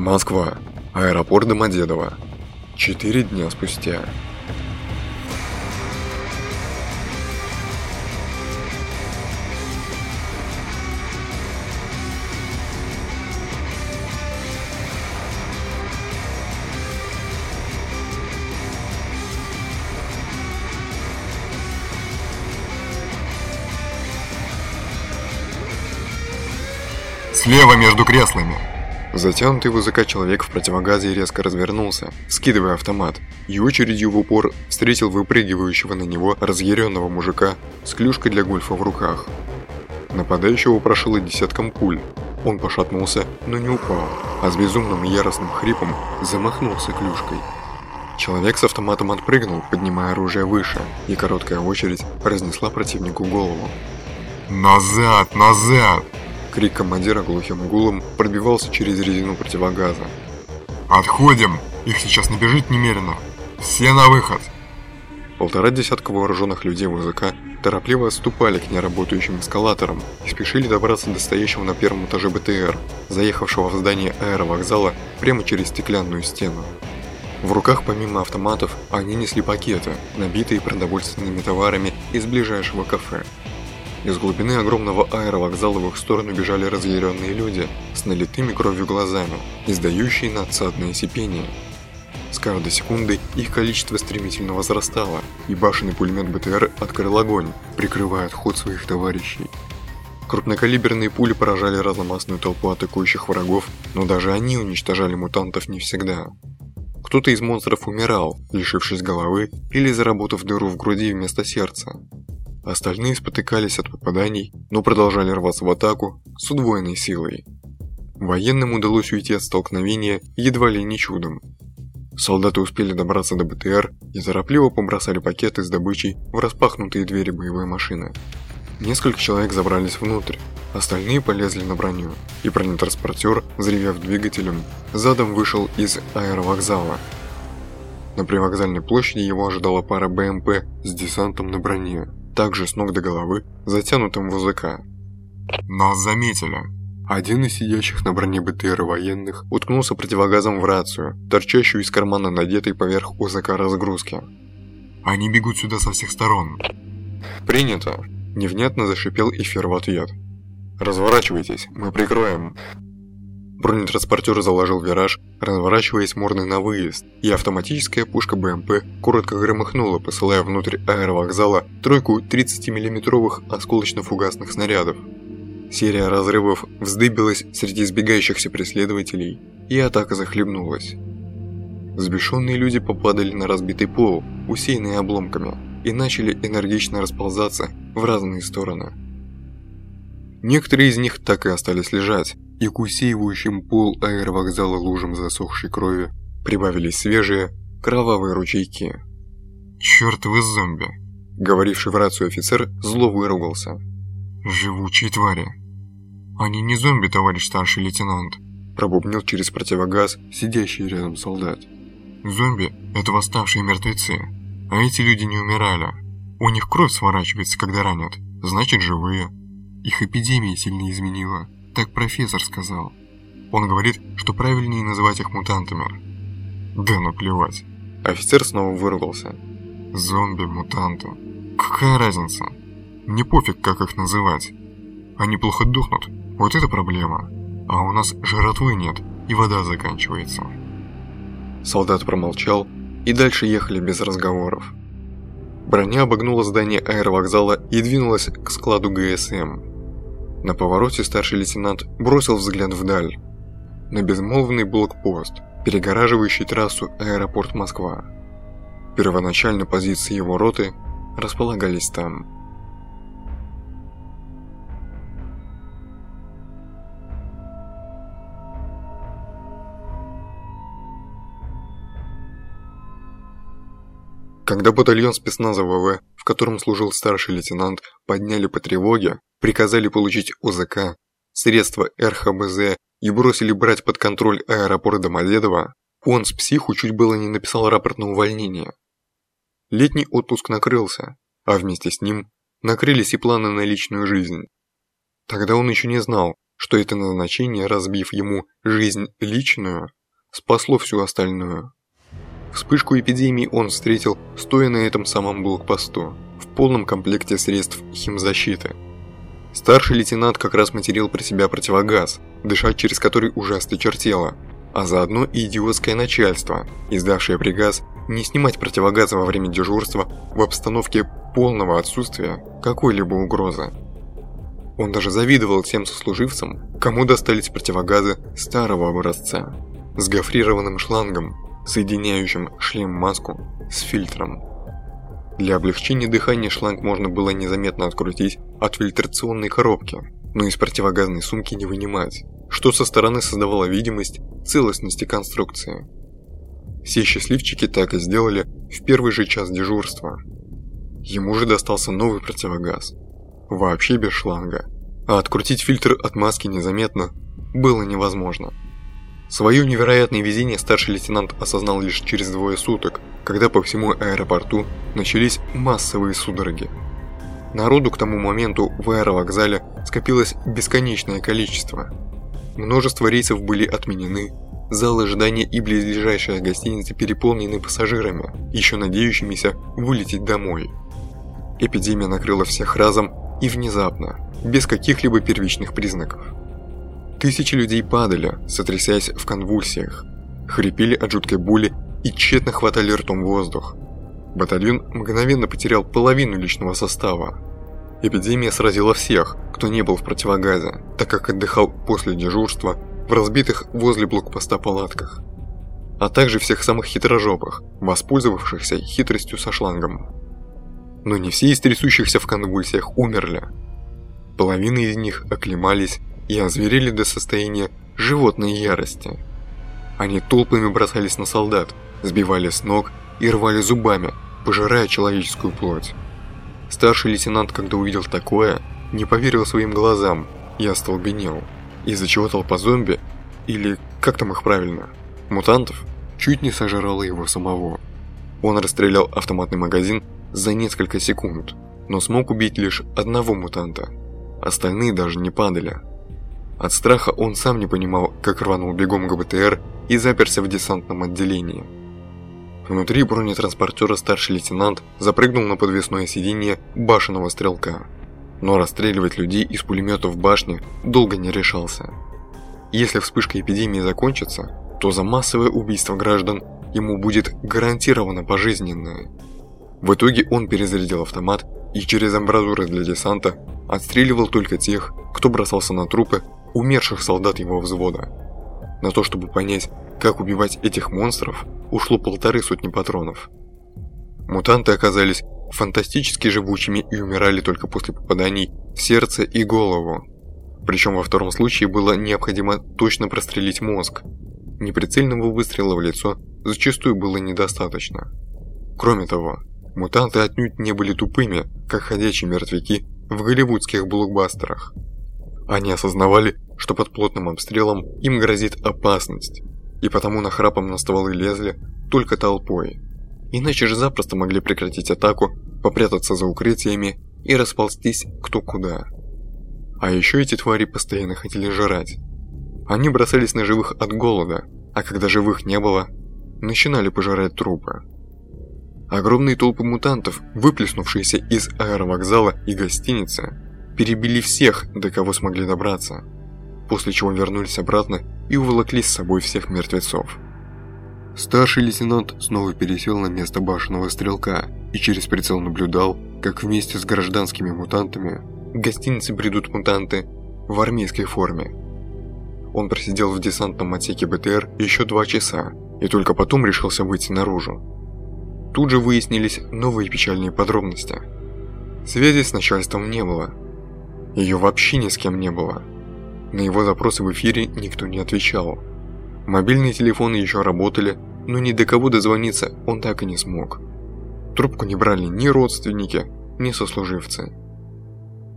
Москва. Аэропорт Домодедово. Четыре дня спустя. Слева между креслами. Затянутый в языка человек в противогазе резко развернулся, скидывая автомат, и очередью в упор встретил выпрыгивающего на него разъяренного мужика с клюшкой для гольфа в руках. Нападающего прошило десятком пуль. Он пошатнулся, но не упал, а с безумным яростным хрипом замахнулся клюшкой. Человек с автоматом отпрыгнул, поднимая оружие выше, и короткая очередь разнесла противнику голову. Назад, назад! Крик командира глухим гулом пробивался через резину противогаза. Отходим! Их сейчас набежит немерено. Все на выход! Полтора десятка вооруженных людей в языка торопливо отступали к неработающим эскалаторам и спешили добраться до стоящего на первом этаже БТР, заехавшего в здание аэровокзала прямо через стеклянную стену. В руках помимо автоматов они несли пакеты, набитые продовольственными товарами из ближайшего кафе. Из глубины огромного аэровокзала в их сторону бежали разъяренные люди с налитыми кровью глазами, издающие надсадное сипение. С каждой секундой их количество стремительно возрастало, и башенный пулемет БТР открыл огонь, прикрывая отход своих товарищей. Крупнокалиберные пули поражали разномастную толпу атакующих врагов, но даже они уничтожали мутантов не всегда. Кто-то из монстров умирал, лишившись головы или заработав дыру в груди вместо сердца. Остальные спотыкались от попаданий, но продолжали рваться в атаку с удвоенной силой. Военным удалось уйти от столкновения едва ли не чудом. Солдаты успели добраться до БТР и торопливо побросали пакеты с добычей в распахнутые двери боевой машины. Несколько человек забрались внутрь, остальные полезли на броню, и бронетранспортер, взревев двигателем, задом вышел из аэровокзала. На привокзальной площади его ожидала пара БМП с десантом на броне также с ног до головы, затянутым в языка. Нас заметили. Один из сидящих на броне БТР военных уткнулся противогазом в рацию, торчащую из кармана надетой поверх УЗК разгрузки. Они бегут сюда со всех сторон. «Принято!» – невнятно зашипел эфир в ответ. «Разворачивайтесь, мы прикроем!» Бронетранспортер заложил вираж, разворачиваясь морной на выезд, и автоматическая пушка БМП коротко громыхнула, посылая внутрь аэровокзала тройку 30-миллиметровых осколочно-фугасных снарядов. Серия разрывов вздыбилась среди избегающихся преследователей, и атака захлебнулась. Взбешенные люди попадали на разбитый пол, усеянный обломками, и начали энергично расползаться в разные стороны. Некоторые из них так и остались лежать, и к усеивающим пол аэровокзала лужам засохшей крови прибавились свежие, кровавые ручейки. «Чёртовы зомби!» Говоривший в рацию офицер зло выругался. «Живучие твари!» «Они не зомби, товарищ старший лейтенант!» Пробубнил через противогаз сидящий рядом солдат. «Зомби – это восставшие мертвецы, а эти люди не умирали. У них кровь сворачивается, когда ранят, значит живые. Их эпидемия сильно изменила». Так профессор сказал. Он говорит, что правильнее называть их мутантами. Да наплевать. Офицер снова выругался. Зомби, мутанты. Какая разница? Мне пофиг, как их называть. Они плохо дохнут, вот это проблема. А у нас жратвы нет, и вода заканчивается. Солдат промолчал, и дальше ехали без разговоров. Броня обогнула здание аэровокзала и двинулась к складу ГСМ. На повороте старший лейтенант бросил взгляд вдаль. На безмолвный блокпост, перегораживающий трассу аэропорт Москва. Первоначально позиции его роты располагались там. Когда батальон спецназа ВВ, в котором служил старший лейтенант, подняли по тревоге, приказали получить ОЗК, средства РХБЗ и бросили брать под контроль аэропорт Домодедово, он с психу чуть было не написал рапорт на увольнение. Летний отпуск накрылся, а вместе с ним накрылись и планы на личную жизнь. Тогда он еще не знал, что это назначение, разбив ему жизнь личную, спасло всю остальную. Вспышку эпидемии он встретил, стоя на этом самом блокпосту, в полном комплекте средств химзащиты. Старший лейтенант как раз материл при себя противогаз, дышать через который ужасно чертело, а заодно и идиотское начальство, издавшее приказ не снимать противогазы во время дежурства в обстановке полного отсутствия какой-либо угрозы. Он даже завидовал тем сослуживцам, кому достались противогазы старого образца, с гофрированным шлангом, соединяющим шлем-маску с фильтром. Для облегчения дыхания шланг можно было незаметно открутить от фильтрационной коробки, но из противогазной сумки не вынимать, что со стороны создавало видимость целостности конструкции. Все счастливчики так и сделали в первый же час дежурства. Ему же достался новый противогаз, вообще без шланга, а открутить фильтр от маски незаметно было невозможно. Свое невероятное везение старший лейтенант осознал лишь через двое суток, когда по всему аэропорту начались массовые судороги. Народу к тому моменту в аэровокзале скопилось бесконечное количество. Множество рейсов были отменены, залы ожидания и близлежащая гостиница переполнены пассажирами, еще надеющимися вылететь домой. Эпидемия накрыла всех разом и внезапно, без каких-либо первичных признаков. Тысячи людей падали, сотрясаясь в конвульсиях, хрипели от жуткой боли и тщетно хватали ртом воздух. Батальон мгновенно потерял половину личного состава. Эпидемия сразила всех, кто не был в противогазе, так как отдыхал после дежурства в разбитых возле блокпоста палатках, а также всех самых хитрожопых, воспользовавшихся хитростью со шлангом. Но не все из трясущихся в конвульсиях умерли. Половина из них оклемались и озверели до состояния животной ярости. Они толпами бросались на солдат, сбивали с ног и рвали зубами, пожирая человеческую плоть. Старший лейтенант, когда увидел такое, не поверил своим глазам и остолбенел, из-за чего толпа зомби, или как там их правильно, мутантов, чуть не сожрала его самого. Он расстрелял автоматный магазин за несколько секунд, но смог убить лишь одного мутанта. Остальные даже не падали. От страха он сам не понимал, как рванул бегом к БТР и заперся в десантном отделении. Внутри бронетранспортера старший лейтенант запрыгнул на подвесное сиденье башенного стрелка. Но расстреливать людей из пулеметов в башне долго не решался. Если вспышка эпидемии закончится, то за массовое убийство граждан ему будет гарантировано пожизненное. В итоге он перезарядил автомат и через амбразуры для десанта отстреливал только тех, кто бросался на трупы умерших солдат его взвода. На то, чтобы понять, как убивать этих монстров, ушло полторы сотни патронов. Мутанты оказались фантастически живучими и умирали только после попаданий в сердце и голову. Причем во втором случае было необходимо точно прострелить мозг. Неприцельного выстрела в лицо зачастую было недостаточно. Кроме того, мутанты отнюдь не были тупыми, как ходячие мертвяки в голливудских блокбастерах. Они осознавали, что под плотным обстрелом им грозит опасность, и потому нахрапом на стволы лезли только толпой. Иначе же запросто могли прекратить атаку, попрятаться за укрытиями и расползтись кто куда. А еще эти твари постоянно хотели жрать. Они бросались на живых от голода, а когда живых не было, начинали пожирать трупы. Огромные толпы мутантов, выплеснувшиеся из аэровокзала и гостиницы, перебили всех, до кого смогли добраться, после чего вернулись обратно и уволокли с собой всех мертвецов. Старший лейтенант снова пересел на место башенного стрелка и через прицел наблюдал, как вместе с гражданскими мутантами к гостинице бредут мутанты в армейской форме. Он просидел в десантном отсеке БТР еще два часа и только потом решился выйти наружу. Тут же выяснились новые печальные подробности. Связи с начальством не было, ее вообще ни с кем не было. На его запросы в эфире никто не отвечал. Мобильные телефоны еще работали, но ни до кого дозвониться он так и не смог. Трубку не брали ни родственники, ни сослуживцы.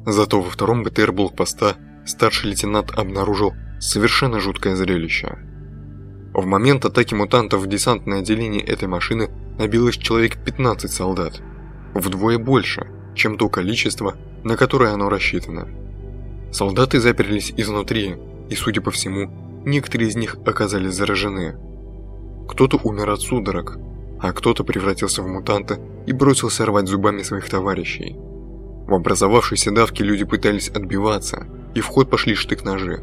Зато во втором БТР блокпоста старший лейтенант обнаружил совершенно жуткое зрелище. В момент атаки мутантов в десантное отделение этой машины набилось человек 15 солдат. Вдвое больше, чем то количество, на которое оно рассчитано. Солдаты заперлись изнутри, и, судя по всему, некоторые из них оказались заражены. Кто-то умер от судорог, а кто-то превратился в мутанта и бросился рвать зубами своих товарищей. В образовавшейся давке люди пытались отбиваться, и в ход пошли штык-ножи.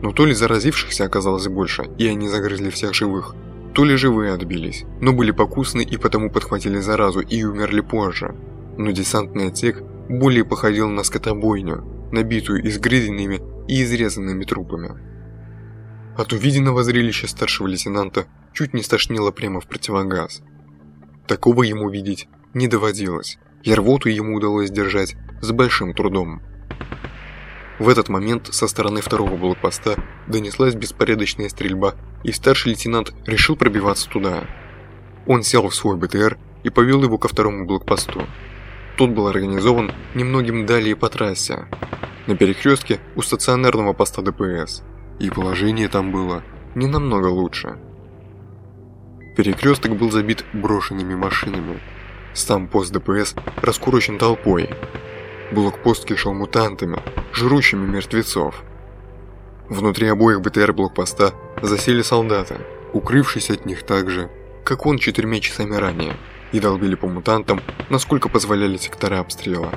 Но то ли заразившихся оказалось больше, и они загрызли всех живых, то ли живые отбились, но были покусаны и потому подхватили заразу и умерли позже. Но десантный отсек более походил на скотобойню, набитую изгрызенными и изрезанными трупами. От увиденного зрелища старшего лейтенанта чуть не стошнило прямо в противогаз. Такого ему видеть не доводилось, и рвоту ему удалось держать с большим трудом. В этот момент со стороны второго блокпоста донеслась беспорядочная стрельба, и старший лейтенант решил пробиваться туда. Он сел в свой БТР и повел его ко второму блокпосту. Тот был организован немногим далее по трассе, на перекрестке у стационарного поста ДПС, и положение там было не намного лучше. Перекресток был забит брошенными машинами. Сам пост ДПС раскурочен толпой. Блокпост кишел мутантами, жрущими мертвецов. Внутри обоих БТР блокпоста засели солдаты, укрывшись от них так же, как он четырьмя часами ранее, и долбили по мутантам, насколько позволяли сектора обстрела.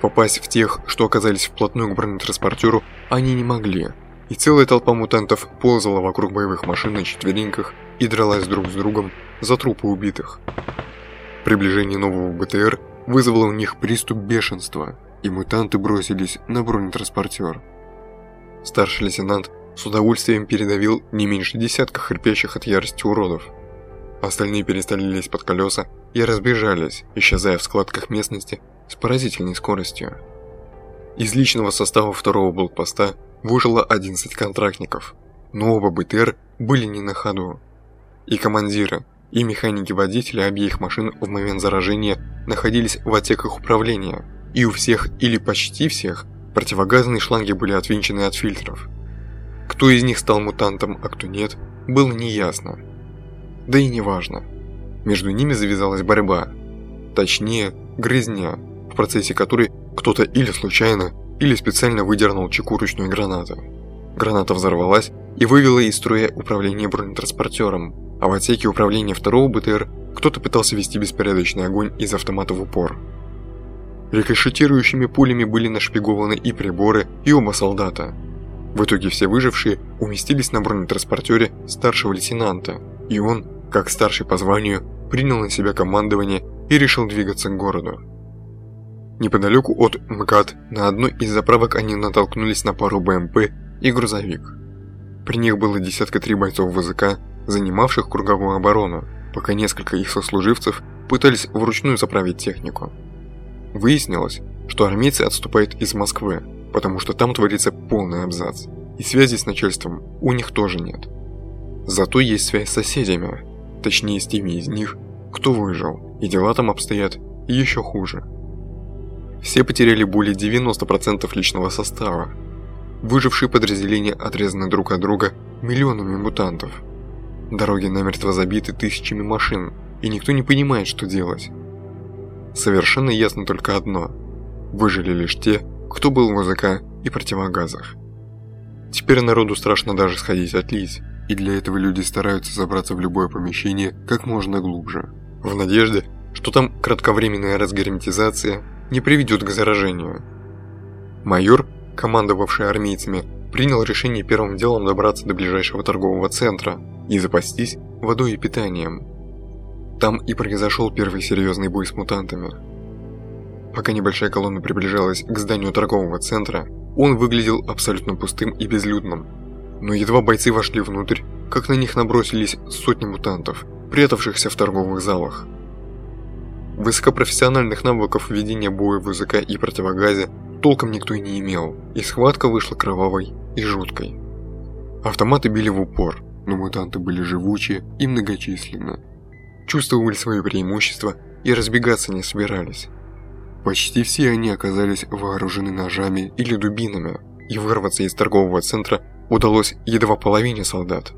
Попасть в тех, что оказались вплотную к бронетранспортеру, они не могли, и целая толпа мутантов ползала вокруг боевых машин на четвереньках и дралась друг с другом за трупы убитых. Приближение нового БТР вызвало у них приступ бешенства, и мутанты бросились на бронетранспортер. Старший лейтенант с удовольствием передавил не меньше десятка хрипящих от ярости уродов. Остальные перестали лезть под колеса и разбежались, исчезая в складках местности с поразительной скоростью. Из личного состава второго блокпоста выжило 11 контрактников, но оба БТР были не на ходу. И командиры, и механики-водители обеих машин в момент заражения находились в отсеках управления, и у всех или почти всех противогазные шланги были отвинчены от фильтров. Кто из них стал мутантом, а кто нет, было неясно. Да и неважно. Между ними завязалась борьба. Точнее, грызня, в процессе которой кто-то или случайно, или специально выдернул чекурочную гранату. Граната взорвалась и вывела из строя управление бронетранспортером, а в отсеке управления второго БТР кто-то пытался вести беспорядочный огонь из автомата в упор. Рикошетирующими пулями были нашпигованы и приборы, и оба солдата. В итоге все выжившие уместились на бронетранспортере старшего лейтенанта, и он, как старший по званию, принял на себя командование и решил двигаться к городу. Неподалеку от МКАД на одной из заправок они натолкнулись на пару БМП и грузовик. При них было десятка три бойцов ВЗК, занимавших круговую оборону, пока несколько их сослуживцев пытались вручную заправить технику. Выяснилось, что армейцы отступают из Москвы, потому что там творится полный абзац, и связи с начальством у них тоже нет. Зато есть связь с соседями, точнее с теми из них, кто выжил, и дела там обстоят еще хуже. Все потеряли более 90% личного состава. Выжившие подразделения отрезаны друг от друга миллионами мутантов. Дороги намертво забиты тысячами машин, и никто не понимает, что делать. Совершенно ясно только одно. Выжили лишь те, кто был в МЗК и противогазах. Теперь народу страшно даже сходить отлить, и для этого люди стараются забраться в любое помещение как можно глубже. В надежде, что там кратковременная разгерметизация не приведет к заражению. Майор, командовавший армейцами, принял решение первым делом добраться до ближайшего торгового центра и запастись водой и питанием. Там и произошел первый серьезный бой с мутантами. Пока небольшая колонна приближалась к зданию торгового центра, он выглядел абсолютно пустым и безлюдным. Но едва бойцы вошли внутрь, как на них набросились сотни мутантов, прятавшихся в торговых залах. Высокопрофессиональных навыков ведения боя в языка и противогазе толком никто и не имел, и схватка вышла кровавой и жуткой. Автоматы били в упор, но мутанты были живучие и многочисленны. Чувствовали свое преимущество и разбегаться не собирались. Почти все они оказались вооружены ножами или дубинами, и вырваться из торгового центра удалось едва половине солдат.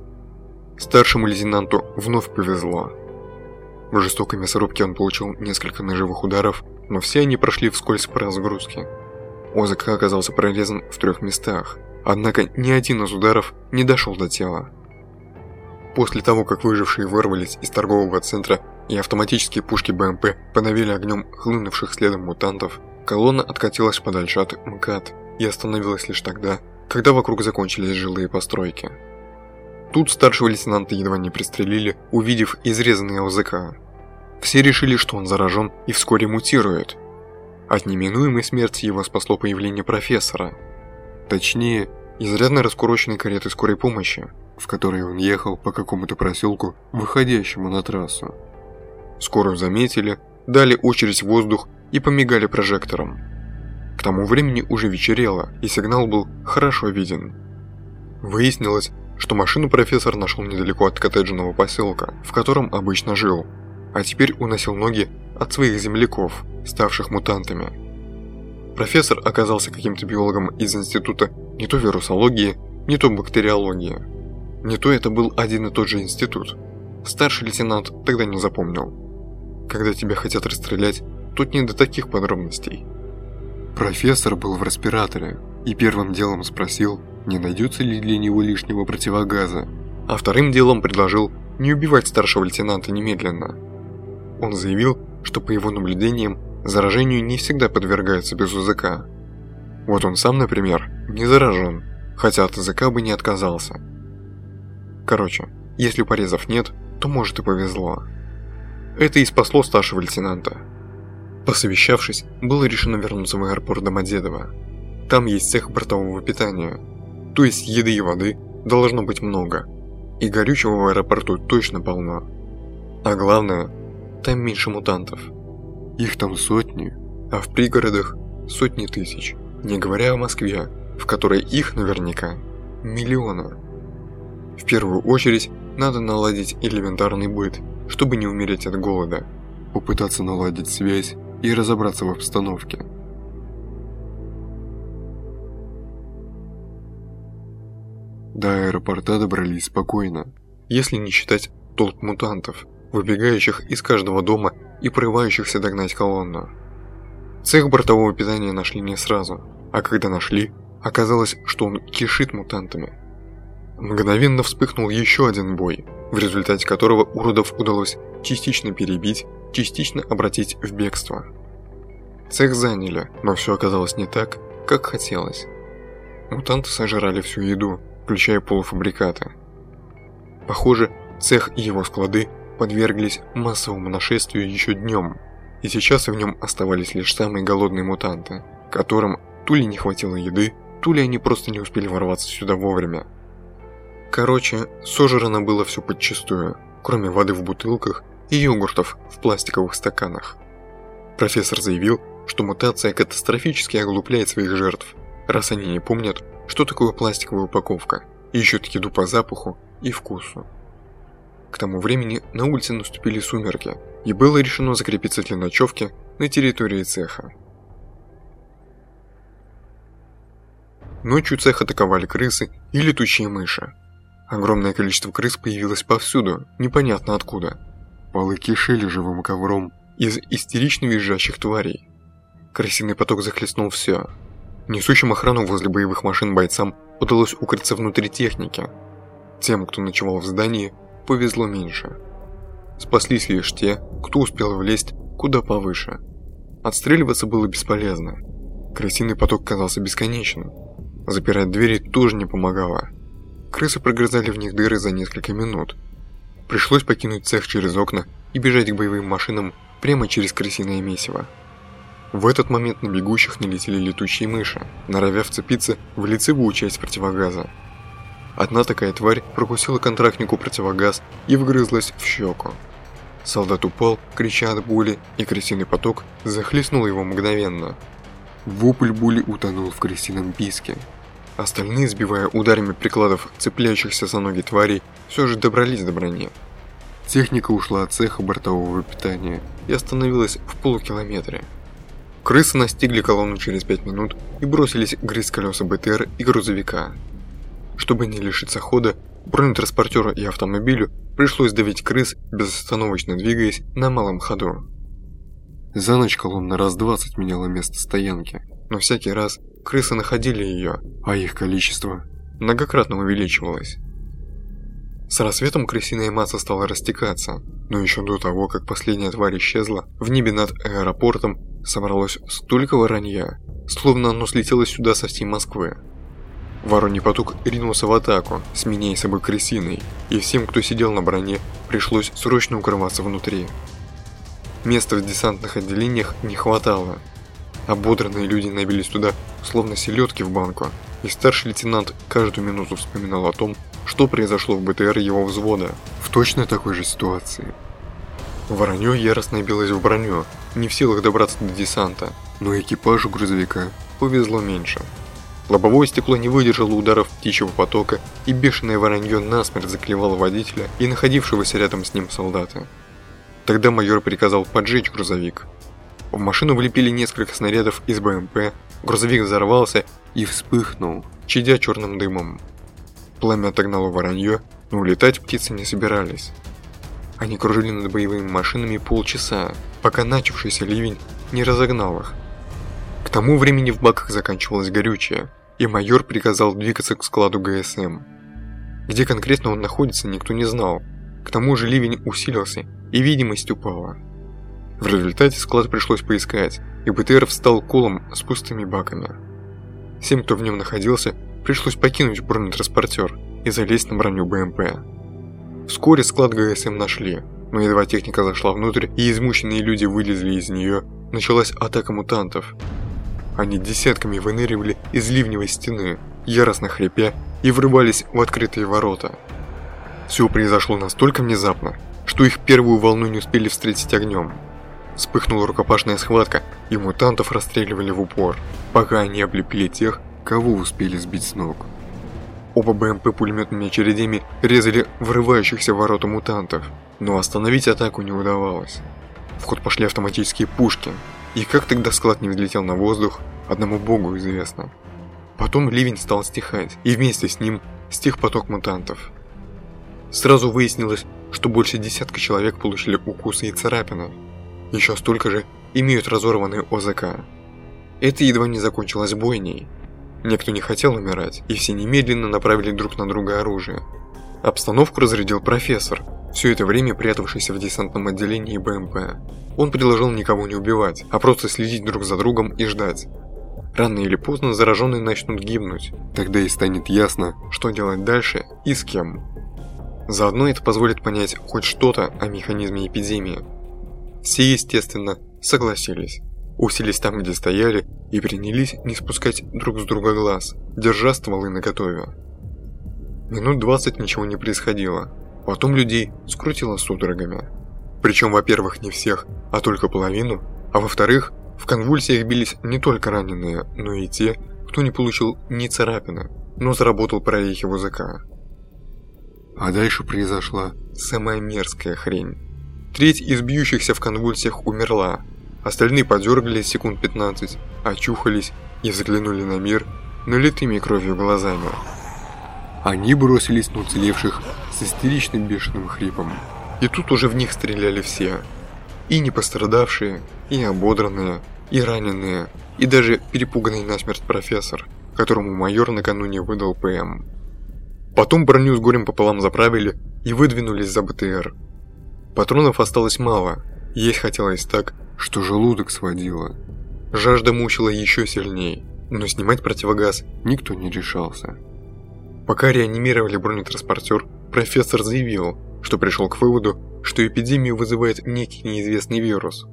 Старшему лейтенанту вновь повезло. В жестокой мясорубке он получил несколько ножевых ударов, но все они прошли вскользь по разгрузке. ОЗК оказался прорезан в трех местах, однако ни один из ударов не дошел до тела. После того, как выжившие вырвались из торгового центра и автоматические пушки БМП подавили огнем хлынувших следом мутантов, колонна откатилась подальше от МКАД и остановилась лишь тогда, когда вокруг закончились жилые постройки. Тут старшего лейтенанта едва не пристрелили, увидев изрезанный ОЗК. Все решили, что он заражен и вскоре мутирует. От неминуемой смерти его спасло появление профессора. Точнее, изрядно раскуроченной кареты скорой помощи, в которой он ехал по какому-то проселку, выходящему на трассу. Скорую заметили, дали очередь в воздух и помигали прожектором. К тому времени уже вечерело, и сигнал был хорошо виден. Выяснилось, что машину профессор нашел недалеко от коттеджного поселка, в котором обычно жил, а теперь уносил ноги от своих земляков, ставших мутантами. Профессор оказался каким-то биологом из института не то вирусологии, не то бактериологии. Не то это был один и тот же институт. Старший лейтенант тогда не запомнил. Когда тебя хотят расстрелять, тут не до таких подробностей. Профессор был в респираторе и первым делом спросил, не найдется ли для него лишнего противогаза, а вторым делом предложил не убивать старшего лейтенанта немедленно. Он заявил, что по его наблюдениям заражению не всегда подвергаются без УЗК. Вот он сам, например, не заражен, хотя от УЗК бы не отказался. Короче, если порезов нет, то может и повезло. Это и спасло старшего лейтенанта. Посовещавшись, было решено вернуться в аэропорт Домодедово. Там есть цех бортового питания – то есть еды и воды должно быть много. И горючего в аэропорту точно полно. А главное, там меньше мутантов. Их там сотни, а в пригородах сотни тысяч. Не говоря о Москве, в которой их наверняка миллионы. В первую очередь надо наладить элементарный быт, чтобы не умереть от голода. Попытаться наладить связь и разобраться в обстановке. До аэропорта добрались спокойно, если не считать толп мутантов, выбегающих из каждого дома и прорывающихся догнать колонну. Цех бортового питания нашли не сразу, а когда нашли, оказалось, что он кишит мутантами. Мгновенно вспыхнул еще один бой, в результате которого уродов удалось частично перебить, частично обратить в бегство. Цех заняли, но все оказалось не так, как хотелось. Мутанты сожрали всю еду, включая полуфабрикаты. Похоже, цех и его склады подверглись массовому нашествию еще днем, и сейчас в нем оставались лишь самые голодные мутанты, которым то ли не хватило еды, то ли они просто не успели ворваться сюда вовремя. Короче, сожрано было все подчистую, кроме воды в бутылках и йогуртов в пластиковых стаканах. Профессор заявил, что мутация катастрофически оглупляет своих жертв, раз они не помнят, что такое пластиковая упаковка, ищут еду по запаху и вкусу. К тому времени на улице наступили сумерки, и было решено закрепиться для ночевки на территории цеха. Ночью цех атаковали крысы и летучие мыши. Огромное количество крыс появилось повсюду, непонятно откуда. Полы кишели живым ковром из истерично визжащих тварей. Крысиный поток захлестнул все, Несущим охрану возле боевых машин бойцам удалось укрыться внутри техники. Тем, кто ночевал в здании, повезло меньше. Спаслись лишь те, кто успел влезть куда повыше. Отстреливаться было бесполезно. Крысиный поток казался бесконечным. Запирать двери тоже не помогало. Крысы прогрызали в них дыры за несколько минут. Пришлось покинуть цех через окна и бежать к боевым машинам прямо через крысиное месиво. В этот момент на бегущих налетели летучие мыши, норовя вцепиться в лицевую часть противогаза. Одна такая тварь прокусила контрактнику противогаз и вгрызлась в щеку. Солдат упал, крича от боли, и крысиный поток захлестнул его мгновенно. Вопль боли утонул в крысином писке. Остальные, сбивая ударами прикладов цепляющихся за ноги тварей, все же добрались до брони. Техника ушла от цеха бортового питания и остановилась в полукилометре. Крысы настигли колонну через 5 минут и бросились грызть колеса БТР и грузовика. Чтобы не лишиться хода, бронетранспортеру и автомобилю пришлось давить крыс, безостановочно двигаясь на малом ходу. За ночь колонна раз 20 меняла место стоянки, но всякий раз крысы находили ее, а их количество многократно увеличивалось. С рассветом крысиная масса стала растекаться, но еще до того, как последняя тварь исчезла, в небе над аэропортом собралось столько воронья, словно оно слетело сюда со всей Москвы. Вороний поток ринулся в атаку, сменяя собой крысиной, и всем, кто сидел на броне, пришлось срочно укрываться внутри. Места в десантных отделениях не хватало. Ободранные люди набились туда, словно селедки в банку, и старший лейтенант каждую минуту вспоминал о том, что произошло в БТР его взвода в точно такой же ситуации. Воронье яростно билось в броню, не в силах добраться до десанта, но экипажу грузовика повезло меньше. Лобовое стекло не выдержало ударов птичьего потока, и бешеное воронье насмерть заклевало водителя и находившегося рядом с ним солдата. Тогда майор приказал поджечь грузовик. В машину влепили несколько снарядов из БМП, грузовик взорвался и вспыхнул, чадя черным дымом. Пламя отогнало воронье, но улетать птицы не собирались. Они кружили над боевыми машинами полчаса, пока начавшийся ливень не разогнал их. К тому времени в баках заканчивалось горючее, и майор приказал двигаться к складу ГСМ. Где конкретно он находится, никто не знал. К тому же ливень усилился, и видимость упала. В результате склад пришлось поискать, и БТР встал колом с пустыми баками. Всем, кто в нем находился, пришлось покинуть бронетранспортер и залезть на броню БМП. Вскоре склад ГСМ нашли, но едва техника зашла внутрь и измученные люди вылезли из нее, началась атака мутантов. Они десятками выныривали из ливневой стены, яростно хрипя, и врывались в открытые ворота. Все произошло настолько внезапно, что их первую волну не успели встретить огнем. Вспыхнула рукопашная схватка, и мутантов расстреливали в упор, пока они облепили тех, кого успели сбить с ног. Оба БМП пулеметными очередями резали врывающихся в ворота мутантов, но остановить атаку не удавалось. В ход пошли автоматические пушки, и как тогда склад не взлетел на воздух, одному богу известно. Потом ливень стал стихать, и вместе с ним стих поток мутантов. Сразу выяснилось, что больше десятка человек получили укусы и царапины. Еще столько же имеют разорванные ОЗК. Это едва не закончилось бойней, Никто не хотел умирать, и все немедленно направили друг на друга оружие. Обстановку разрядил профессор, все это время прятавшийся в десантном отделении БМП. Он предложил никого не убивать, а просто следить друг за другом и ждать. Рано или поздно зараженные начнут гибнуть, тогда и станет ясно, что делать дальше и с кем. Заодно это позволит понять хоть что-то о механизме эпидемии. Все, естественно, согласились уселись там, где стояли, и принялись не спускать друг с друга глаз, держа стволы наготове. Минут двадцать ничего не происходило. Потом людей скрутило судорогами. Причем, во-первых, не всех, а только половину, а во-вторых, в конвульсиях бились не только раненые, но и те, кто не получил ни царапины, но заработал прорехи в языка. А дальше произошла самая мерзкая хрень. Треть из бьющихся в конвульсиях умерла, Остальные подергались секунд 15, очухались и заглянули на мир налитыми кровью глазами. Они бросились на уцелевших с истеричным бешеным хрипом. И тут уже в них стреляли все. И не пострадавшие, и ободранные, и раненые, и даже перепуганный насмерть профессор, которому майор накануне выдал ПМ. Потом броню с горем пополам заправили и выдвинулись за БТР. Патронов осталось мало, есть хотелось так, что желудок сводило. Жажда мучила еще сильнее, но снимать противогаз никто не решался. Пока реанимировали бронетранспортер, профессор заявил, что пришел к выводу, что эпидемию вызывает некий неизвестный вирус.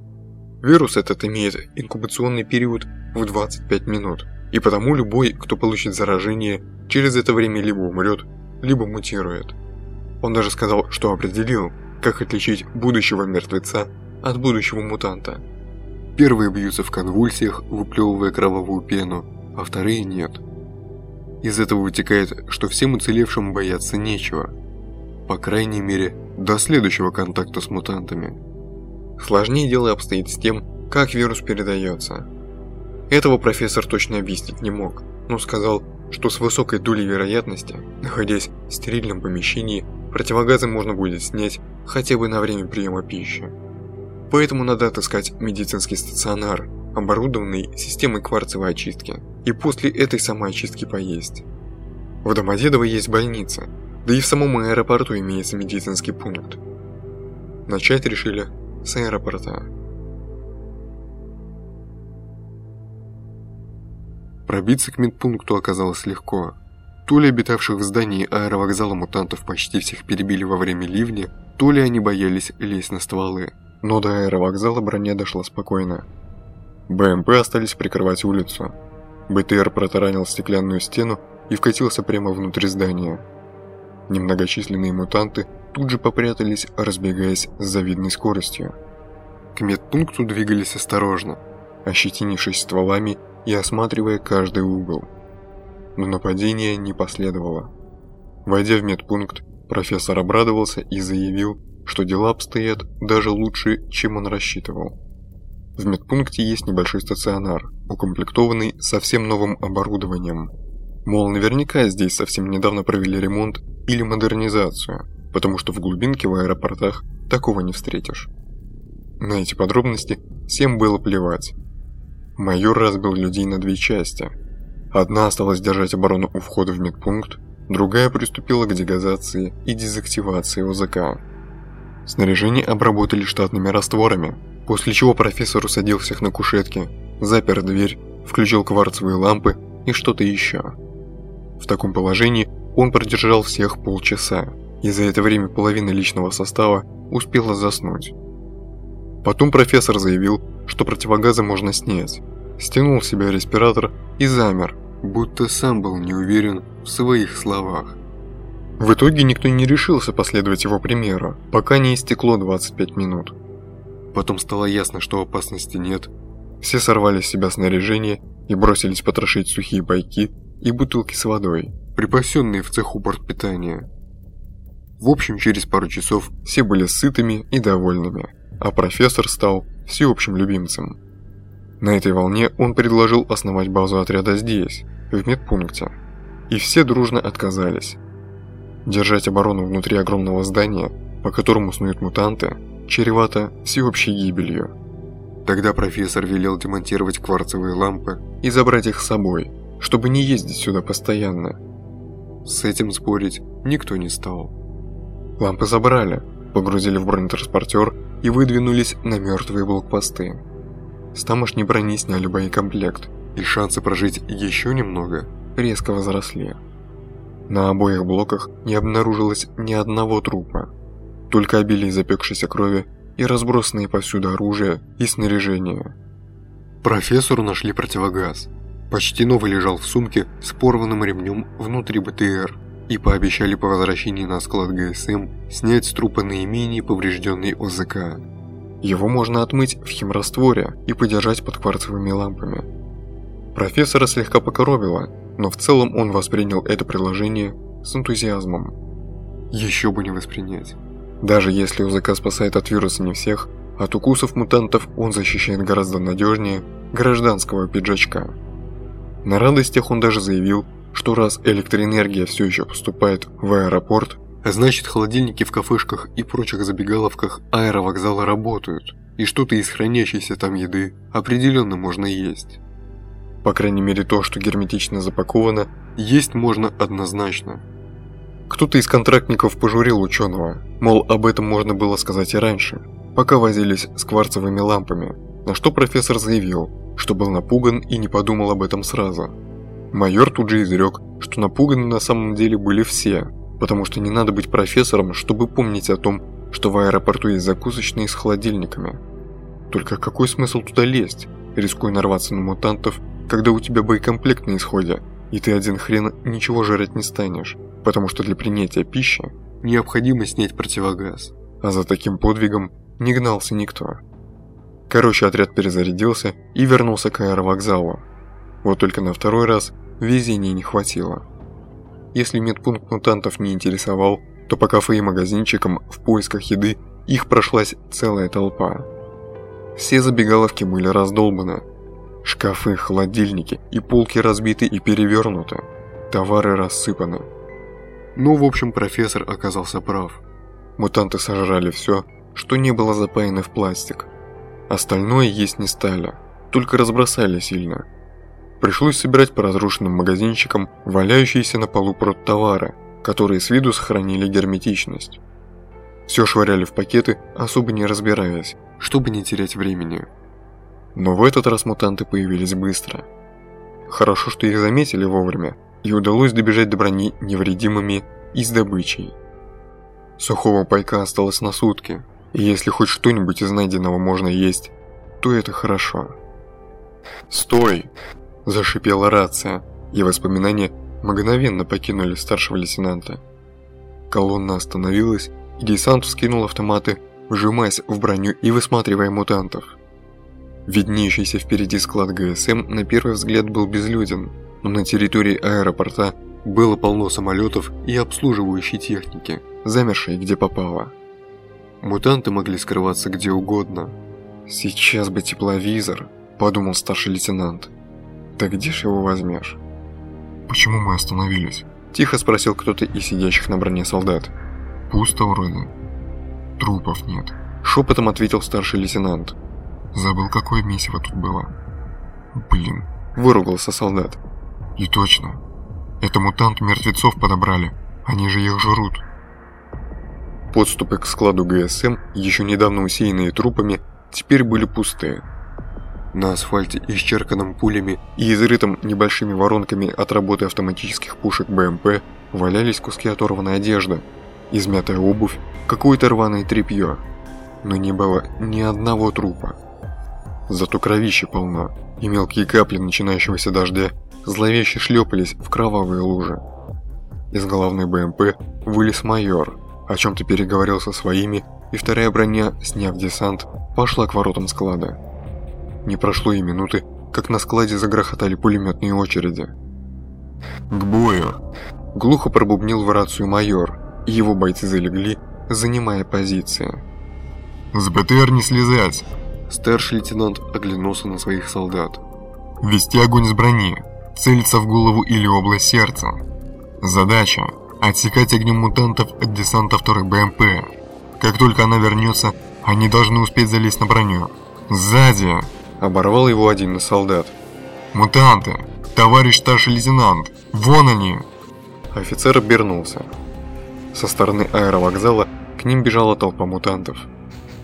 Вирус этот имеет инкубационный период в 25 минут, и потому любой, кто получит заражение, через это время либо умрет, либо мутирует. Он даже сказал, что определил, как отличить будущего мертвеца от будущего мутанта. Первые бьются в конвульсиях, выплевывая кровавую пену, а вторые нет. Из этого вытекает, что всем уцелевшим бояться нечего. По крайней мере, до следующего контакта с мутантами. Сложнее дело обстоит с тем, как вирус передается. Этого профессор точно объяснить не мог, но сказал, что с высокой долей вероятности, находясь в стерильном помещении, противогазы можно будет снять хотя бы на время приема пищи. Поэтому надо отыскать медицинский стационар, оборудованный системой кварцевой очистки. и после этой самой очистки поесть. В Домодедово есть больница, да и в самом аэропорту имеется медицинский пункт. Начать решили с аэропорта. Пробиться к медпункту оказалось легко. То ли обитавших в здании аэровокзала мутантов почти всех перебили во время ливня, то ли они боялись лезть на стволы. Но до аэровокзала броня дошла спокойно. БМП остались прикрывать улицу. БТР протаранил стеклянную стену и вкатился прямо внутрь здания. Немногочисленные мутанты тут же попрятались, разбегаясь с завидной скоростью. К медпункту двигались осторожно, ощетинившись стволами и осматривая каждый угол. Но нападения не последовало. Войдя в медпункт, профессор обрадовался и заявил, что дела обстоят даже лучше, чем он рассчитывал. В медпункте есть небольшой стационар, укомплектованный совсем новым оборудованием. Мол, наверняка здесь совсем недавно провели ремонт или модернизацию, потому что в глубинке в аэропортах такого не встретишь. На эти подробности всем было плевать. Майор разбил людей на две части. Одна осталась держать оборону у входа в медпункт, другая приступила к дегазации и дезактивации ОЗК. Снаряжение обработали штатными растворами, после чего профессор усадил всех на кушетке, запер дверь, включил кварцевые лампы и что-то еще. В таком положении он продержал всех полчаса, и за это время половина личного состава успела заснуть. Потом профессор заявил, что противогазы можно снять, стянул в себя респиратор и замер, будто сам был не уверен в своих словах. В итоге никто не решился последовать его примеру, пока не истекло 25 минут. Потом стало ясно, что опасности нет. Все сорвали с себя снаряжение и бросились потрошить сухие пайки и бутылки с водой, припасенные в цеху портпитания. В общем, через пару часов все были сытыми и довольными, а профессор стал всеобщим любимцем. На этой волне он предложил основать базу отряда здесь, в медпункте, и все дружно отказались. Держать оборону внутри огромного здания, по которому снуют мутанты, чревато всеобщей гибелью. Тогда профессор велел демонтировать кварцевые лампы и забрать их с собой, чтобы не ездить сюда постоянно. С этим спорить никто не стал. Лампы забрали, погрузили в бронетранспортер и выдвинулись на мертвые блокпосты. С тамошней брони сняли боекомплект, и шансы прожить еще немного резко возросли. На обоих блоках не обнаружилось ни одного трупа, только обилие запекшейся крови и разбросанные повсюду оружие и снаряжение. Профессору нашли противогаз. Почти новый лежал в сумке с порванным ремнем внутри БТР и пообещали по возвращении на склад ГСМ снять с трупа наименее поврежденный ОЗК. Его можно отмыть в химрастворе и подержать под кварцевыми лампами. Профессора слегка покоробило, но в целом он воспринял это предложение с энтузиазмом. Еще бы не воспринять. Даже если УЗК спасает от вируса не всех, от укусов мутантов он защищает гораздо надежнее гражданского пиджачка. На радостях он даже заявил, что раз электроэнергия все еще поступает в аэропорт, значит холодильники в кафешках и прочих забегаловках аэровокзала работают, и что-то из хранящейся там еды определенно можно есть. По крайней мере то, что герметично запаковано, есть можно однозначно. Кто-то из контрактников пожурил ученого, мол, об этом можно было сказать и раньше, пока возились с кварцевыми лампами, на что профессор заявил, что был напуган и не подумал об этом сразу. Майор тут же изрек, что напуганы на самом деле были все, потому что не надо быть профессором, чтобы помнить о том, что в аэропорту есть закусочные с холодильниками. Только какой смысл туда лезть, рискуя нарваться на мутантов когда у тебя боекомплект на исходе, и ты один хрен ничего жрать не станешь, потому что для принятия пищи необходимо снять противогаз, а за таким подвигом не гнался никто. Короче, отряд перезарядился и вернулся к аэровокзалу. Вот только на второй раз везения не хватило. Если медпункт мутантов не интересовал, то по кафе и магазинчикам в поисках еды их прошлась целая толпа. Все забегаловки были раздолбаны, Шкафы, холодильники и полки разбиты и перевернуты. Товары рассыпаны. Ну, в общем, профессор оказался прав. Мутанты сожрали все, что не было запаяно в пластик. Остальное есть не стали, только разбросали сильно. Пришлось собирать по разрушенным магазинчикам валяющиеся на полу продтовары, которые с виду сохранили герметичность. Все швыряли в пакеты, особо не разбираясь, чтобы не терять времени. Но в этот раз мутанты появились быстро. Хорошо, что их заметили вовремя, и удалось добежать до брони невредимыми и с добычей. Сухого пайка осталось на сутки, и если хоть что-нибудь из найденного можно есть, то это хорошо. «Стой!» – зашипела рация, и воспоминания мгновенно покинули старшего лейтенанта. Колонна остановилась, и десант вскинул автоматы, вжимаясь в броню и высматривая мутантов. Виднеющийся впереди склад ГСМ на первый взгляд был безлюден, но на территории аэропорта было полно самолетов и обслуживающей техники, замершей где попало. Мутанты могли скрываться где угодно. «Сейчас бы тепловизор», – подумал старший лейтенант. «Да где ж его возьмешь?» «Почему мы остановились?» – тихо спросил кто-то из сидящих на броне солдат. «Пусто вроде. Трупов нет», – шепотом ответил старший лейтенант. «Забыл, какое месиво тут было. Блин». – выругался солдат. «И точно. Это мутант мертвецов подобрали. Они же их жрут». Подступы к складу ГСМ, еще недавно усеянные трупами, теперь были пустые. На асфальте, исчерканном пулями и изрытом небольшими воронками от работы автоматических пушек БМП, валялись куски оторванной одежды, измятая обувь, какое-то рваное тряпье. Но не было ни одного трупа. Зато кровище полно, и мелкие капли начинающегося дождя зловеще шлепались в кровавые лужи. Из головной БМП вылез майор, о чем-то переговорил со своими, и вторая броня, сняв десант, пошла к воротам склада. Не прошло и минуты, как на складе загрохотали пулеметные очереди. «К бою!» Глухо пробубнил в рацию майор, и его бойцы залегли, занимая позиции. «С БТР не слезать!» Старший лейтенант оглянулся на своих солдат. «Вести огонь с брони, целиться в голову или область сердца. Задача Отсекать огнем мутантов от десанта второй БМП. Как только она вернется, они должны успеть залезть на броню. Сзади! Оборвал его один из солдат. Мутанты! Товарищ старший лейтенант! Вон они! Офицер обернулся. Со стороны аэровокзала к ним бежала толпа мутантов.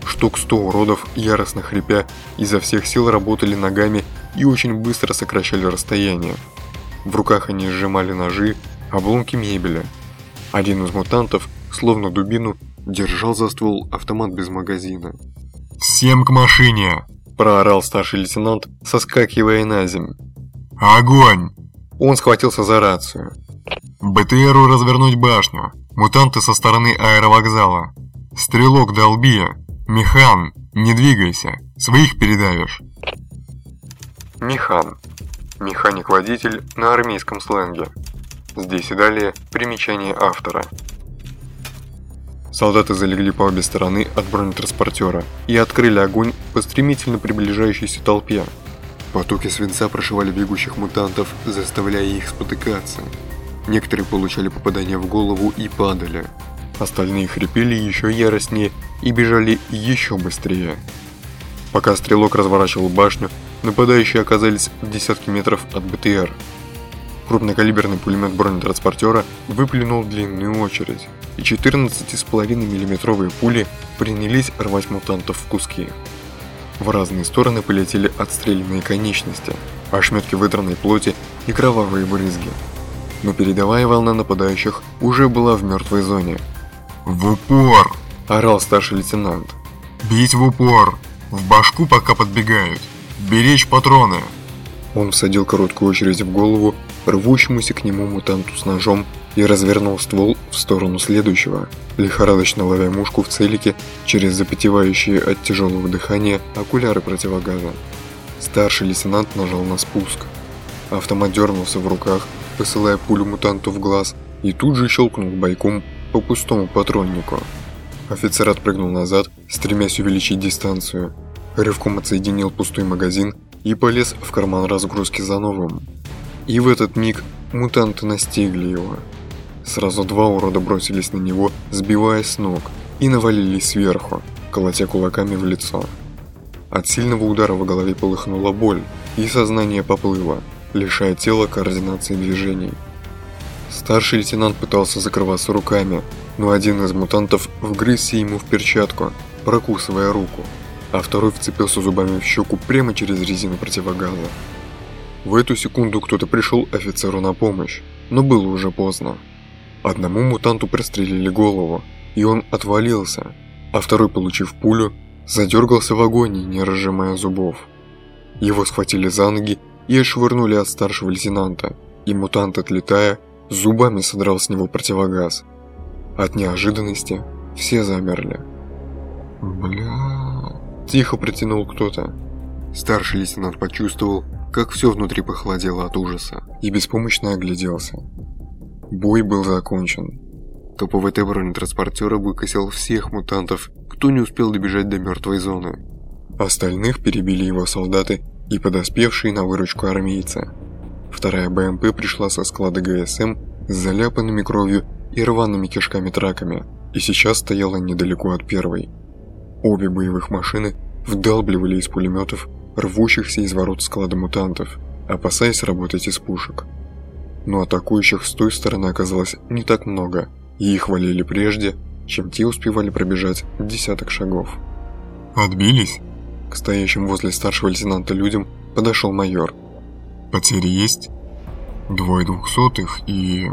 Штук сто уродов, яростно хрипя, изо всех сил работали ногами и очень быстро сокращали расстояние. В руках они сжимали ножи, обломки мебели – один из мутантов, словно дубину, держал за ствол автомат без магазина. «Всем к машине!» – проорал старший лейтенант, соскакивая на землю. «Огонь!» Он схватился за рацию. «БТРу развернуть башню. Мутанты со стороны аэровокзала. Стрелок долби. Механ, не двигайся. Своих передавишь». Механ. Механик-водитель на армейском сленге. Здесь и далее примечание автора. Солдаты залегли по обе стороны от бронетранспортера и открыли огонь по стремительно приближающейся толпе. Потоки свинца прошивали бегущих мутантов, заставляя их спотыкаться. Некоторые получали попадания в голову и падали. Остальные хрипели еще яростнее и бежали еще быстрее. Пока стрелок разворачивал башню, нападающие оказались в десятки метров от БТР. Крупнокалиберный пулемет бронетранспортера выплюнул длинную очередь, и 14,5 миллиметровые пули принялись рвать мутантов в куски. В разные стороны полетели отстрелянные конечности, ошметки выдранной плоти и кровавые брызги. Но передовая волна нападающих уже была в мертвой зоне. «В упор!» – орал старший лейтенант. «Бить в упор! В башку пока подбегают! Беречь патроны!» Он всадил короткую очередь в голову рвущемуся к нему мутанту с ножом и развернул ствол в сторону следующего, лихорадочно ловя мушку в целике через запотевающие от тяжелого дыхания окуляры противогаза. Старший лейтенант нажал на спуск. Автомат дернулся в руках, посылая пулю мутанту в глаз, и тут же щелкнул бойком по пустому патроннику. Офицер отпрыгнул назад, стремясь увеличить дистанцию. Рывком отсоединил пустой магазин и полез в карман разгрузки за новым. И в этот миг мутанты настигли его. Сразу два урода бросились на него, сбивая с ног, и навалились сверху, колотя кулаками в лицо. От сильного удара в голове полыхнула боль, и сознание поплыло. лишая тела координации движений. Старший лейтенант пытался закрываться руками, но один из мутантов вгрызся ему в перчатку, прокусывая руку, а второй вцепился зубами в щеку прямо через резину противогаза. В эту секунду кто-то пришел офицеру на помощь, но было уже поздно. Одному мутанту прострелили голову, и он отвалился, а второй, получив пулю, задергался в агонии, не разжимая зубов. Его схватили за ноги и отшвырнули от старшего лейтенанта, и мутант, отлетая, зубами содрал с него противогаз. От неожиданности все замерли. Бля... Тихо протянул кто-то. Старший лейтенант почувствовал, как все внутри похолодело от ужаса, и беспомощно огляделся. Бой был закончен. Топовый бронетранспортера выкосил всех мутантов, кто не успел добежать до мертвой зоны. Остальных перебили его солдаты и подоспевшие на выручку армейцы. Вторая БМП пришла со склада ГСМ с заляпанными кровью и рваными кишками-траками, и сейчас стояла недалеко от первой. Обе боевых машины вдалбливали из пулеметов рвущихся из ворот склада мутантов, опасаясь работать из пушек. Но атакующих с той стороны оказалось не так много, и их валили прежде, чем те успевали пробежать десяток шагов. «Отбились?» К стоящим возле старшего лейтенанта людям подошел майор. «Потери есть?» «Двое двухсотых и...»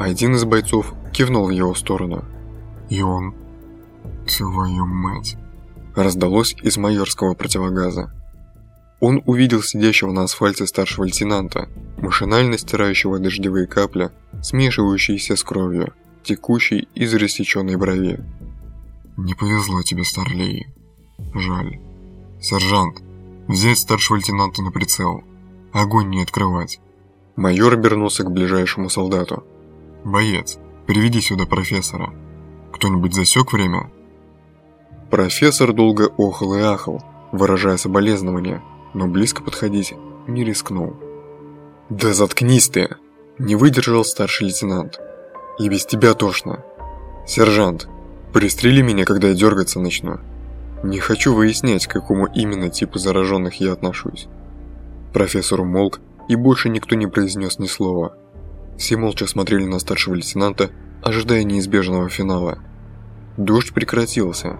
Один из бойцов кивнул в его сторону. «И он...» «Твою мать!» Раздалось из майорского противогаза. Он увидел сидящего на асфальте старшего лейтенанта, машинально стирающего дождевые капли, смешивающиеся с кровью, текущей из рассеченной брови. «Не повезло тебе, Старлей. Жаль. Сержант, взять старшего лейтенанта на прицел. Огонь не открывать». Майор обернулся к ближайшему солдату. «Боец, приведи сюда профессора. Кто-нибудь засек время?» Профессор долго охал и ахал, выражая соболезнования, но близко подходить не рискнул. «Да заткнись ты!» – не выдержал старший лейтенант. «И без тебя тошно. Сержант, пристрели меня, когда я дергаться начну. Не хочу выяснять, к какому именно типу зараженных я отношусь». Профессор умолк, и больше никто не произнес ни слова. Все молча смотрели на старшего лейтенанта, ожидая неизбежного финала. Дождь прекратился.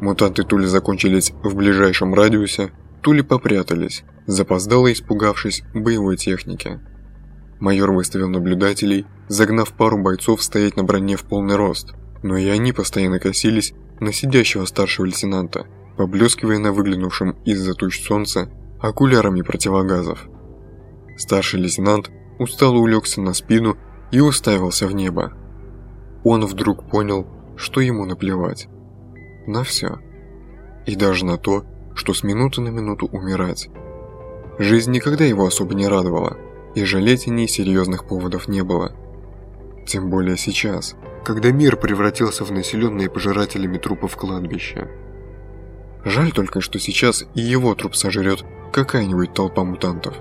Мутанты то ли закончились в ближайшем радиусе, то ли попрятались, запоздало испугавшись боевой техники. Майор выставил наблюдателей, загнав пару бойцов стоять на броне в полный рост, но и они постоянно косились на сидящего старшего лейтенанта, поблескивая на выглянувшем из-за туч солнца окулярами противогазов. Старший лейтенант устало улегся на спину и уставился в небо. Он вдруг понял, что ему наплевать. На все. И даже на то, что с минуты на минуту умирать. Жизнь никогда его особо не радовала, и жалеть ней серьезных поводов не было. Тем более сейчас, когда мир превратился в населенные пожирателями трупов кладбище. Жаль только, что сейчас и его труп сожрет какая-нибудь толпа мутантов.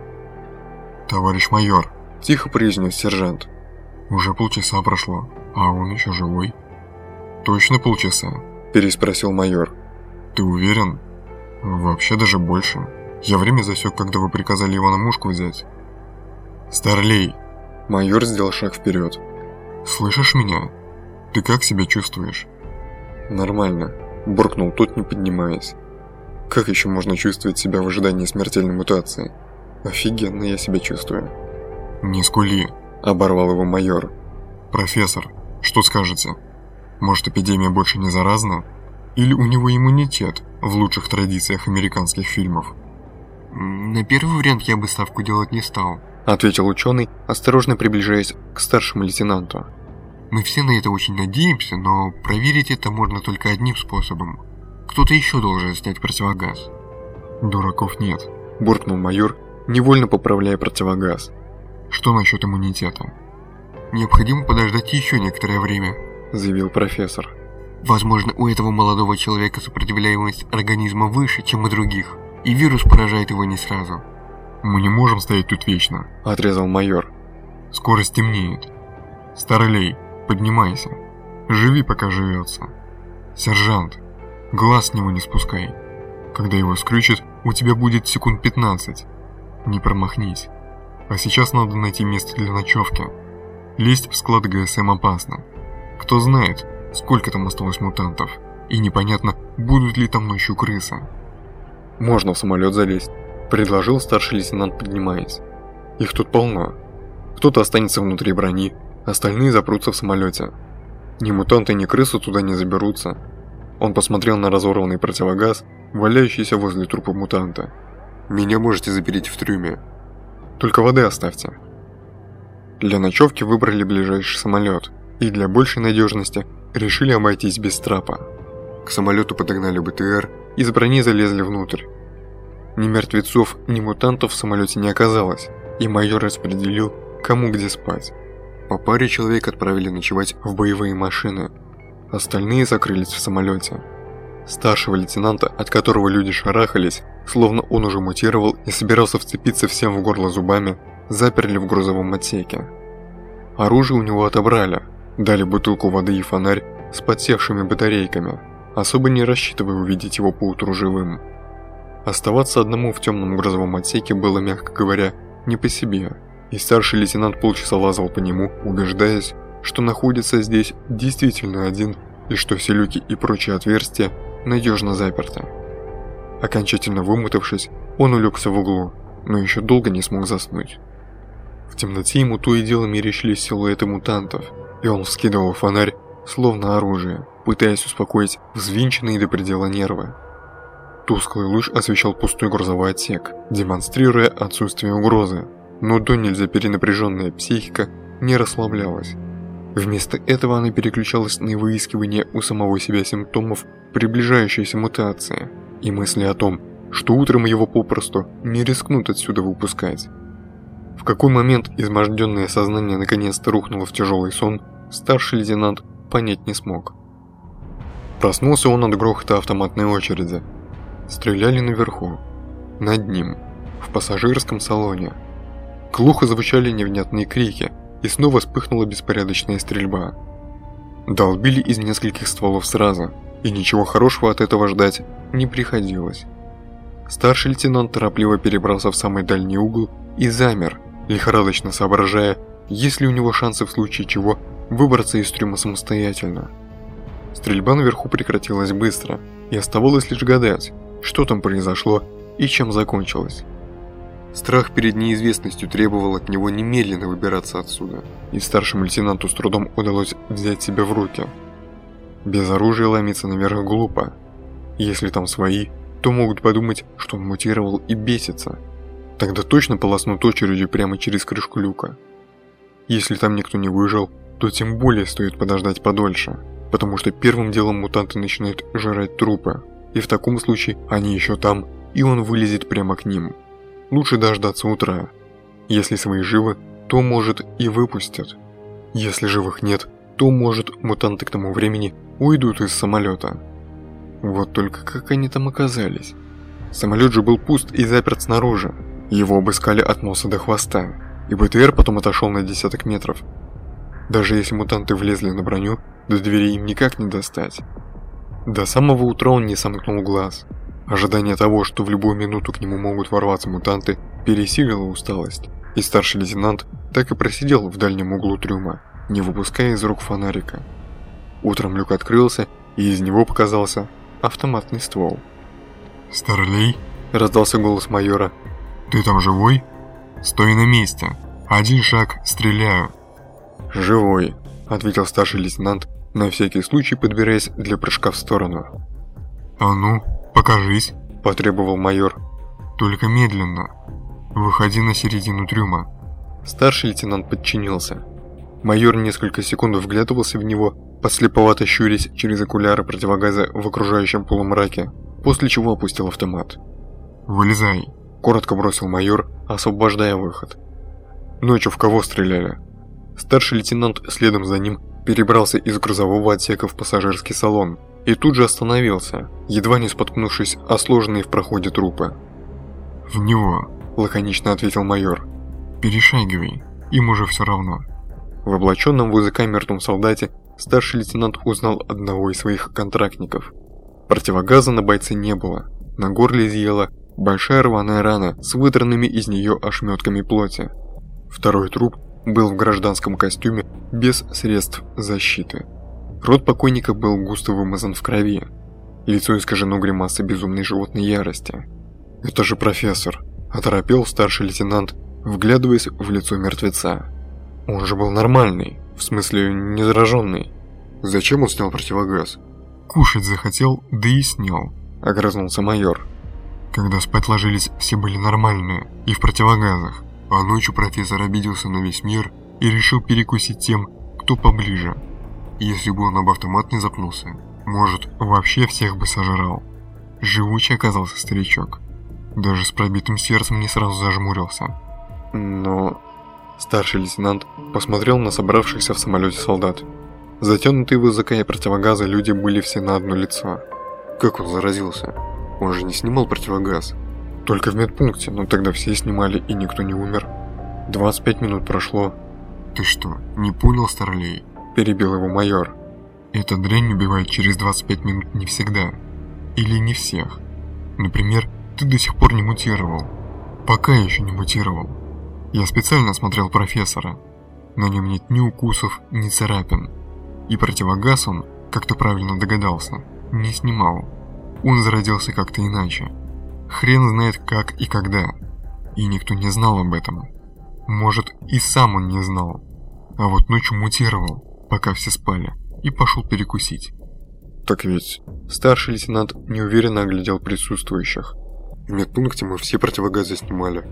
«Товарищ майор», – тихо произнес сержант. «Уже полчаса прошло, а он еще живой». «Точно полчаса?» – переспросил майор. «Ты уверен?» Вообще даже больше. Я время засек, когда вы приказали его на мушку взять. Старлей! Майор сделал шаг вперед. Слышишь меня? Ты как себя чувствуешь? Нормально, буркнул тот, не поднимаясь. Как еще можно чувствовать себя в ожидании смертельной мутации? Офигенно я себя чувствую. Не скули, оборвал его майор. Профессор, что скажете? Может эпидемия больше не заразна? Или у него иммунитет в лучших традициях американских фильмов? На первый вариант я бы ставку делать не стал, ответил ученый, осторожно приближаясь к старшему лейтенанту. Мы все на это очень надеемся, но проверить это можно только одним способом. Кто-то еще должен снять противогаз. Дураков нет, буркнул майор, невольно поправляя противогаз. Что насчет иммунитета? Необходимо подождать еще некоторое время, заявил профессор. Возможно, у этого молодого человека сопротивляемость организма выше, чем у других, и вирус поражает его не сразу. «Мы не можем стоять тут вечно», – отрезал майор. «Скоро стемнеет. Старлей, поднимайся. Живи, пока живется. Сержант, глаз с него не спускай. Когда его скрючат, у тебя будет секунд 15. Не промахнись. А сейчас надо найти место для ночевки. Лезть в склад ГСМ опасно. Кто знает, сколько там осталось мутантов. И непонятно, будут ли там ночью крысы. «Можно в самолет залезть», – предложил старший лейтенант, поднимаясь. «Их тут полно. Кто-то останется внутри брони, остальные запрутся в самолете. Ни мутанты, ни крысы туда не заберутся». Он посмотрел на разорванный противогаз, валяющийся возле трупа мутанта. «Меня можете запереть в трюме. Только воды оставьте». Для ночевки выбрали ближайший самолет, и для большей надежности решили обойтись без трапа. К самолету подогнали БТР, из брони залезли внутрь. Ни мертвецов, ни мутантов в самолете не оказалось, и майор распределил, кому где спать. По паре человек отправили ночевать в боевые машины, остальные закрылись в самолете. Старшего лейтенанта, от которого люди шарахались, словно он уже мутировал и собирался вцепиться всем в горло зубами, заперли в грузовом отсеке. Оружие у него отобрали, дали бутылку воды и фонарь с подсевшими батарейками, особо не рассчитывая увидеть его поутру живым. Оставаться одному в темном грузовом отсеке было, мягко говоря, не по себе, и старший лейтенант полчаса лазал по нему, убеждаясь, что находится здесь действительно один и что все люки и прочие отверстия надежно заперты. Окончательно вымотавшись, он улегся в углу, но еще долго не смог заснуть. В темноте ему то и дело мерещились силуэты мутантов, и он вскидывал фонарь, словно оружие, пытаясь успокоить взвинченные до предела нервы. Тусклый луч освещал пустой грузовой отсек, демонстрируя отсутствие угрозы, но до нельзя перенапряженная психика не расслаблялась. Вместо этого она переключалась на выискивание у самого себя симптомов приближающейся мутации и мысли о том, что утром его попросту не рискнут отсюда выпускать. В какой момент изможденное сознание наконец-то рухнуло в тяжелый сон, старший лейтенант понять не смог. Проснулся он от грохота автоматной очереди. Стреляли наверху, над ним, в пассажирском салоне. Глухо звучали невнятные крики, и снова вспыхнула беспорядочная стрельба. Долбили из нескольких стволов сразу, и ничего хорошего от этого ждать не приходилось. Старший лейтенант торопливо перебрался в самый дальний угол и замер, лихорадочно соображая, есть ли у него шансы в случае чего выбраться из трюма самостоятельно. Стрельба наверху прекратилась быстро, и оставалось лишь гадать, что там произошло и чем закончилось. Страх перед неизвестностью требовал от него немедленно выбираться отсюда, и старшему лейтенанту с трудом удалось взять себя в руки. Без оружия ломиться наверх глупо. Если там свои, то могут подумать, что он мутировал и бесится. Тогда точно полоснут очередью прямо через крышку люка. Если там никто не выжил, то тем более стоит подождать подольше, потому что первым делом мутанты начинают жрать трупы, и в таком случае они еще там, и он вылезет прямо к ним. Лучше дождаться утра. Если свои живы, то, может, и выпустят. Если живых нет, то, может, мутанты к тому времени уйдут из самолета. Вот только как они там оказались? Самолет же был пуст и заперт снаружи. Его обыскали от носа до хвоста, и БТР потом отошел на десяток метров. Даже если мутанты влезли на броню, до двери им никак не достать. До самого утра он не сомкнул глаз. Ожидание того, что в любую минуту к нему могут ворваться мутанты, пересилило усталость, и старший лейтенант так и просидел в дальнем углу трюма, не выпуская из рук фонарика. Утром люк открылся, и из него показался автоматный ствол. «Старлей?» – раздался голос майора. «Ты там живой? Стой на месте. Один шаг, стреляю». «Живой», – ответил старший лейтенант, на всякий случай подбираясь для прыжка в сторону. «А ну, покажись», – потребовал майор. «Только медленно. Выходи на середину трюма». Старший лейтенант подчинился. Майор несколько секунд вглядывался в него, подслеповато щурясь через окуляры противогаза в окружающем полумраке, после чего опустил автомат. «Вылезай», – коротко бросил майор, освобождая выход. «Ночью в кого стреляли?» Старший лейтенант следом за ним перебрался из грузового отсека в пассажирский салон и тут же остановился, едва не споткнувшись о сложенные в проходе трупы. «В него», – лаконично ответил майор. «Перешагивай, им уже все равно». В облаченном в языка мертвом солдате старший лейтенант узнал одного из своих контрактников. Противогаза на бойце не было, на горле изъела большая рваная рана с выдранными из нее ошметками плоти. Второй труп был в гражданском костюме без средств защиты. Рот покойника был густо вымазан в крови. Лицо искажено гримасой безумной животной ярости. «Это же профессор!» – оторопел старший лейтенант, вглядываясь в лицо мертвеца. «Он же был нормальный, в смысле не зараженный. Зачем он снял противогаз?» «Кушать захотел, да и снял», – огрызнулся майор. «Когда спать ложились, все были нормальные и в противогазах, а ночью профессор обиделся на весь мир и решил перекусить тем, кто поближе. Если бы он об автомат не запнулся, может, вообще всех бы сожрал. Живучий оказался старичок. Даже с пробитым сердцем не сразу зажмурился. Но... Старший лейтенант посмотрел на собравшихся в самолете солдат. Затянутые в языка и противогазы люди были все на одно лицо. Как он заразился? Он же не снимал противогаз. Только в медпункте, но тогда все снимали и никто не умер. 25 минут прошло. Ты что, не понял, Старлей? Перебил его майор. Эта дрянь убивает через 25 минут не всегда. Или не всех. Например, ты до сих пор не мутировал. Пока еще не мутировал. Я специально осмотрел профессора. На нем нет ни укусов, ни царапин. И противогаз он, как ты правильно догадался, не снимал. Он зародился как-то иначе. Хрен знает как и когда. И никто не знал об этом. Может, и сам он не знал. А вот ночью мутировал, пока все спали, и пошел перекусить. Так ведь старший лейтенант неуверенно оглядел присутствующих. В медпункте мы все противогазы снимали.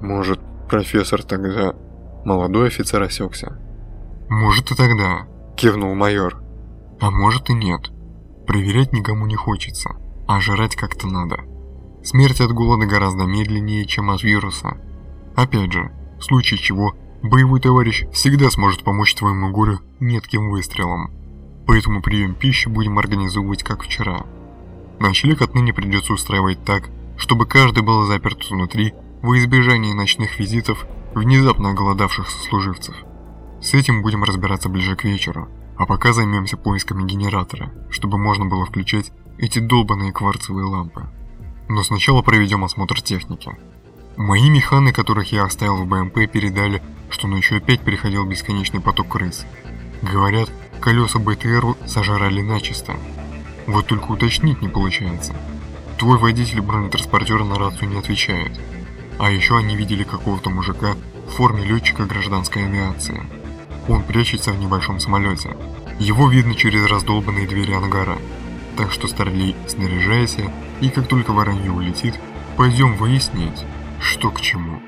Может, профессор тогда... Молодой офицер осекся. Может и тогда. Кивнул майор. А может и нет. Проверять никому не хочется, а жрать как-то надо. Смерть от голода гораздо медленнее, чем от вируса. Опять же, в случае чего, боевой товарищ всегда сможет помочь твоему горю нетким выстрелом. Поэтому прием пищи будем организовывать как вчера. Ночлег отныне придется устраивать так, чтобы каждый был заперт внутри во избежание ночных визитов внезапно оголодавших сослуживцев. С этим будем разбираться ближе к вечеру, а пока займемся поисками генератора, чтобы можно было включать эти долбанные кварцевые лампы. Но сначала проведем осмотр техники. Мои механы, которых я оставил в БМП, передали, что ночью опять переходил бесконечный поток крыс. Говорят, колеса БТРу сожрали начисто. Вот только уточнить не получается – Твой водитель бронетранспортера на рацию не отвечает. А еще они видели какого-то мужика в форме летчика гражданской авиации. Он прячется в небольшом самолете. Его видно через раздолбанные двери ангара. Так что, Старлей, снаряжайся, и как только воронье улетит, пойдем выяснить, что к чему.